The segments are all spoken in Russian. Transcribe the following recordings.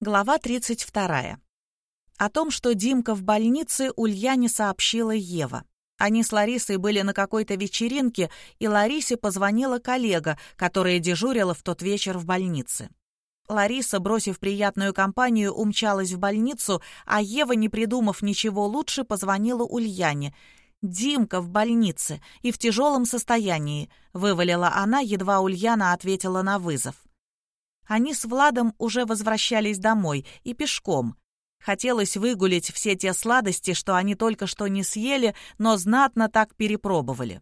Глава 32. О том, что Димка в больнице, Ульяне сообщила Ева. Они с Ларисой были на какой-то вечеринке, и Ларисе позвонила коллега, которая дежурила в тот вечер в больнице. Лариса, бросив приятную компанию, умчалась в больницу, а Ева, не придумав ничего лучше, позвонила Ульяне. «Димка в больнице и в тяжелом состоянии», — вывалила она, едва Ульяна ответила на вызов. Они с Владом уже возвращались домой и пешком. Хотелось выгулить все те сладости, что они только что не съели, но знатно так перепробовали.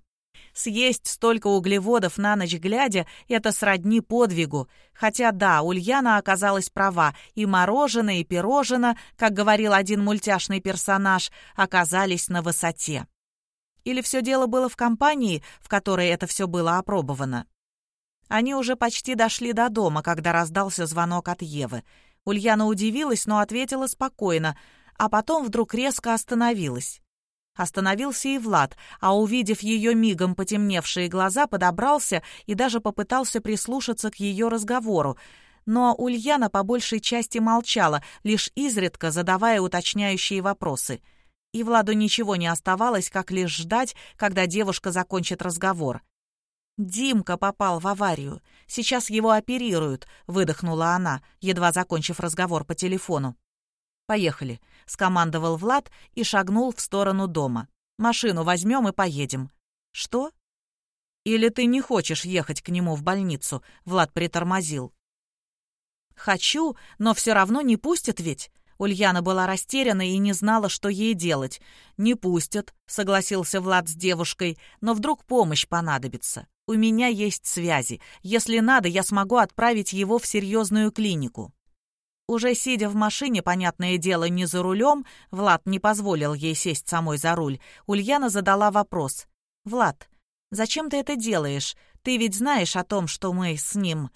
Съесть столько углеводов на ночь глядя — это сродни подвигу. Хотя да, Ульяна оказалась права, и мороженое, и пирожено, как говорил один мультяшный персонаж, оказались на высоте. Или все дело было в компании, в которой это все было опробовано? Они уже почти дошли до дома, когда раздался звонок от Евы. Ульяна удивилась, но ответила спокойно, а потом вдруг резко остановилась. Остановился и Влад, а увидев ее мигом потемневшие глаза, подобрался и даже попытался прислушаться к ее разговору. Но Ульяна по большей части молчала, лишь изредка задавая уточняющие вопросы. И Владу ничего не оставалось, как лишь ждать, когда девушка закончит разговор. «Димка попал в аварию. Сейчас его оперируют», — выдохнула она, едва закончив разговор по телефону. «Поехали», — скомандовал Влад и шагнул в сторону дома. «Машину возьмем и поедем». «Что?» «Или ты не хочешь ехать к нему в больницу?» — Влад притормозил. «Хочу, но все равно не пустят ведь». Ульяна была растеряна и не знала, что ей делать. «Не пустят», — согласился Влад с девушкой, «но вдруг помощь понадобится. У меня есть связи. Если надо, я смогу отправить его в серьезную клинику». Уже сидя в машине, понятное дело, не за рулем, Влад не позволил ей сесть самой за руль, Ульяна задала вопрос. «Влад, зачем ты это делаешь? Ты ведь знаешь о том, что мы с ним...»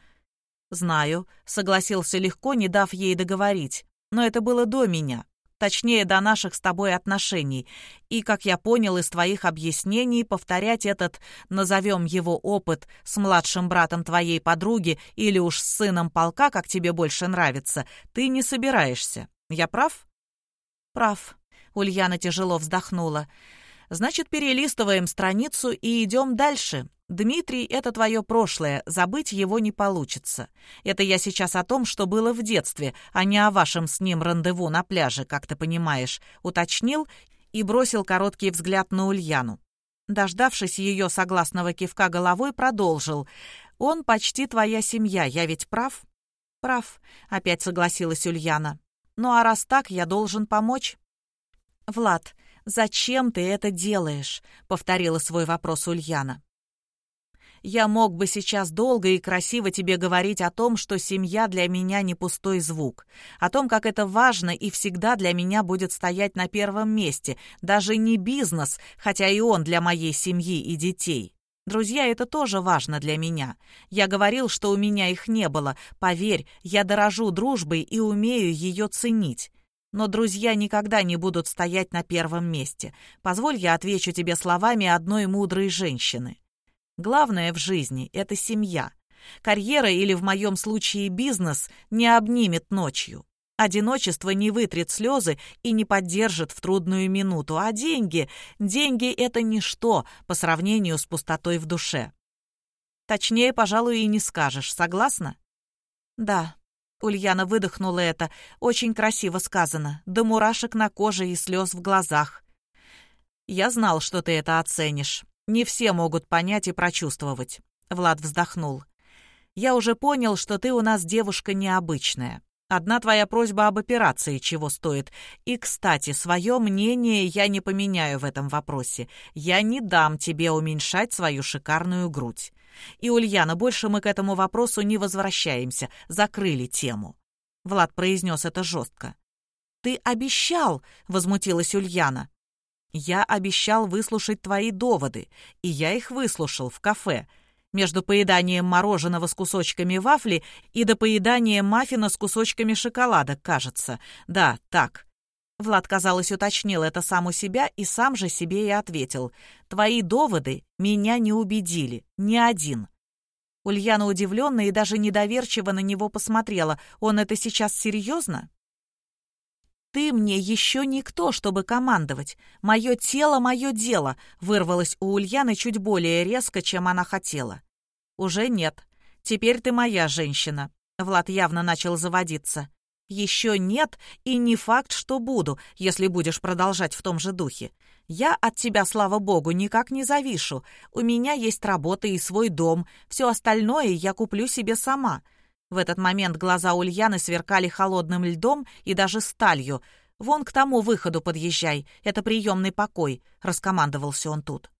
«Знаю», — согласился легко, не дав ей договорить. «Но это было до меня. Точнее, до наших с тобой отношений. И, как я понял из твоих объяснений, повторять этот, назовем его опыт, с младшим братом твоей подруги или уж с сыном полка, как тебе больше нравится, ты не собираешься. Я прав? Прав. Ульяна тяжело вздохнула. Значит, перелистываем страницу и идем дальше. Дмитрий — это твое прошлое, забыть его не получится. Это я сейчас о том, что было в детстве, а не о вашем с ним рандеву на пляже, как ты понимаешь», — уточнил и бросил короткий взгляд на Ульяну. Дождавшись ее согласного кивка головой, продолжил. «Он почти твоя семья, я ведь прав?» «Прав», — опять согласилась Ульяна. «Ну а раз так, я должен помочь». «Влад, зачем ты это делаешь?» — повторила свой вопрос Ульяна. Я мог бы сейчас долго и красиво тебе говорить о том, что семья для меня не пустой звук, о том, как это важно и всегда для меня будет стоять на первом месте, даже не бизнес, хотя и он для моей семьи и детей. Друзья, это тоже важно для меня. Я говорил, что у меня их не было. Поверь, я дорожу дружбой и умею ее ценить. Но друзья никогда не будут стоять на первом месте. Позволь я отвечу тебе словами одной мудрой женщины. Главное в жизни — это семья. Карьера или, в моем случае, бизнес не обнимет ночью. Одиночество не вытрет слезы и не поддержит в трудную минуту, а деньги... Деньги — это ничто по сравнению с пустотой в душе. Точнее, пожалуй, и не скажешь, согласна? Да. Ульяна выдохнула это. Очень красиво сказано. До мурашек на коже и слез в глазах. Я знал, что ты это оценишь. Не все могут понять и прочувствовать. Влад вздохнул. Я уже понял, что ты у нас девушка необычная. Одна твоя просьба об операции чего стоит. И, кстати, свое мнение я не поменяю в этом вопросе. Я не дам тебе уменьшать свою шикарную грудь. И, Ульяна, больше мы к этому вопросу не возвращаемся. Закрыли тему. Влад произнес это жестко. «Ты обещал!» — возмутилась Ульяна. Я обещал выслушать твои доводы, и я их выслушал в кафе. Между поеданием мороженого с кусочками вафли и до поедания маффина с кусочками шоколада, кажется. Да, так. Влад, казалось, уточнил это сам у себя и сам же себе и ответил. «Твои доводы меня не убедили, ни один». Ульяна удивленно и даже недоверчиво на него посмотрела. «Он это сейчас серьезно?» «Ты мне еще никто, чтобы командовать. Мое тело — мое дело», — вырвалось у Ульяны чуть более резко, чем она хотела. «Уже нет. Теперь ты моя женщина». Влад явно начал заводиться. «Еще нет, и не факт, что буду, если будешь продолжать в том же духе. Я от тебя, слава богу, никак не завишу. У меня есть работа и свой дом. Все остальное я куплю себе сама». В этот момент глаза Ульяны сверкали холодным льдом и даже сталью. «Вон к тому выходу подъезжай, это приемный покой», — раскомандовался он тут.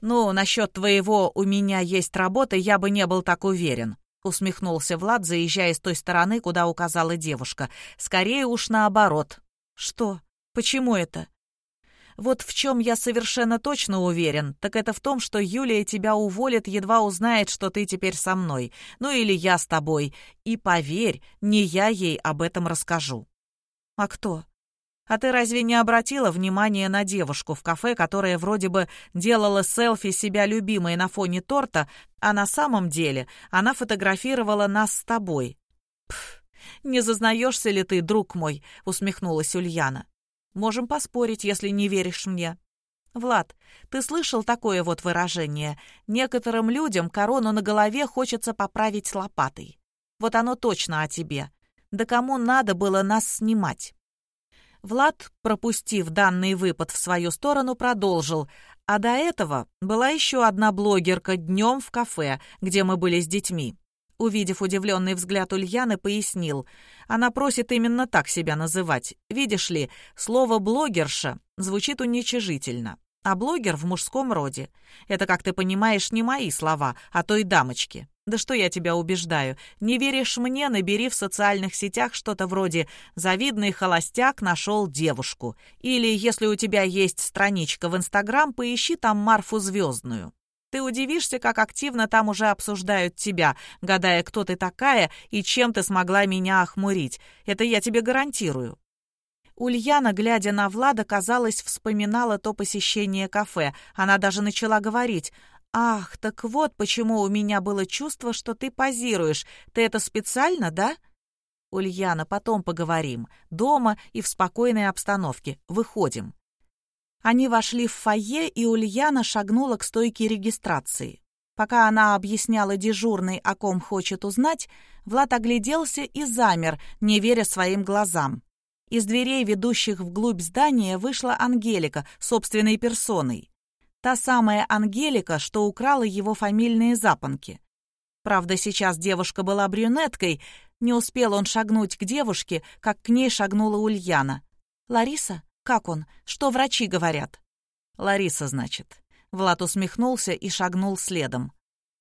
«Ну, насчет твоего «у меня есть работа» я бы не был так уверен», — усмехнулся Влад, заезжая с той стороны, куда указала девушка. «Скорее уж наоборот». «Что? Почему это?» Вот в чем я совершенно точно уверен, так это в том, что Юлия тебя уволит, едва узнает, что ты теперь со мной. Ну или я с тобой. И поверь, не я ей об этом расскажу. А кто? А ты разве не обратила внимания на девушку в кафе, которая вроде бы делала селфи себя любимой на фоне торта, а на самом деле она фотографировала нас с тобой? Пф, не зазнаешься ли ты, друг мой? усмехнулась Ульяна. Можем поспорить, если не веришь мне. Влад, ты слышал такое вот выражение? Некоторым людям корону на голове хочется поправить лопатой. Вот оно точно о тебе. Да кому надо было нас снимать? Влад, пропустив данный выпад в свою сторону, продолжил. А до этого была еще одна блогерка днем в кафе, где мы были с детьми. Увидев удивленный взгляд Ульяны, пояснил. Она просит именно так себя называть. Видишь ли, слово «блогерша» звучит уничижительно. А блогер в мужском роде. Это, как ты понимаешь, не мои слова, а той дамочки. Да что я тебя убеждаю? Не веришь мне, набери в социальных сетях что-то вроде «Завидный холостяк нашел девушку». Или, если у тебя есть страничка в Инстаграм, поищи там Марфу Звездную. Ты удивишься, как активно там уже обсуждают тебя, гадая, кто ты такая и чем ты смогла меня охмурить. Это я тебе гарантирую». Ульяна, глядя на Влада, казалось, вспоминала то посещение кафе. Она даже начала говорить. «Ах, так вот почему у меня было чувство, что ты позируешь. Ты это специально, да?» «Ульяна, потом поговорим. Дома и в спокойной обстановке. Выходим». Они вошли в фойе, и Ульяна шагнула к стойке регистрации. Пока она объясняла дежурной, о ком хочет узнать, Влад огляделся и замер, не веря своим глазам. Из дверей, ведущих вглубь здания, вышла Ангелика собственной персоной. Та самая Ангелика, что украла его фамильные запонки. Правда, сейчас девушка была брюнеткой, не успел он шагнуть к девушке, как к ней шагнула Ульяна. «Лариса?» «Как он? Что врачи говорят?» «Лариса, значит». Влад усмехнулся и шагнул следом.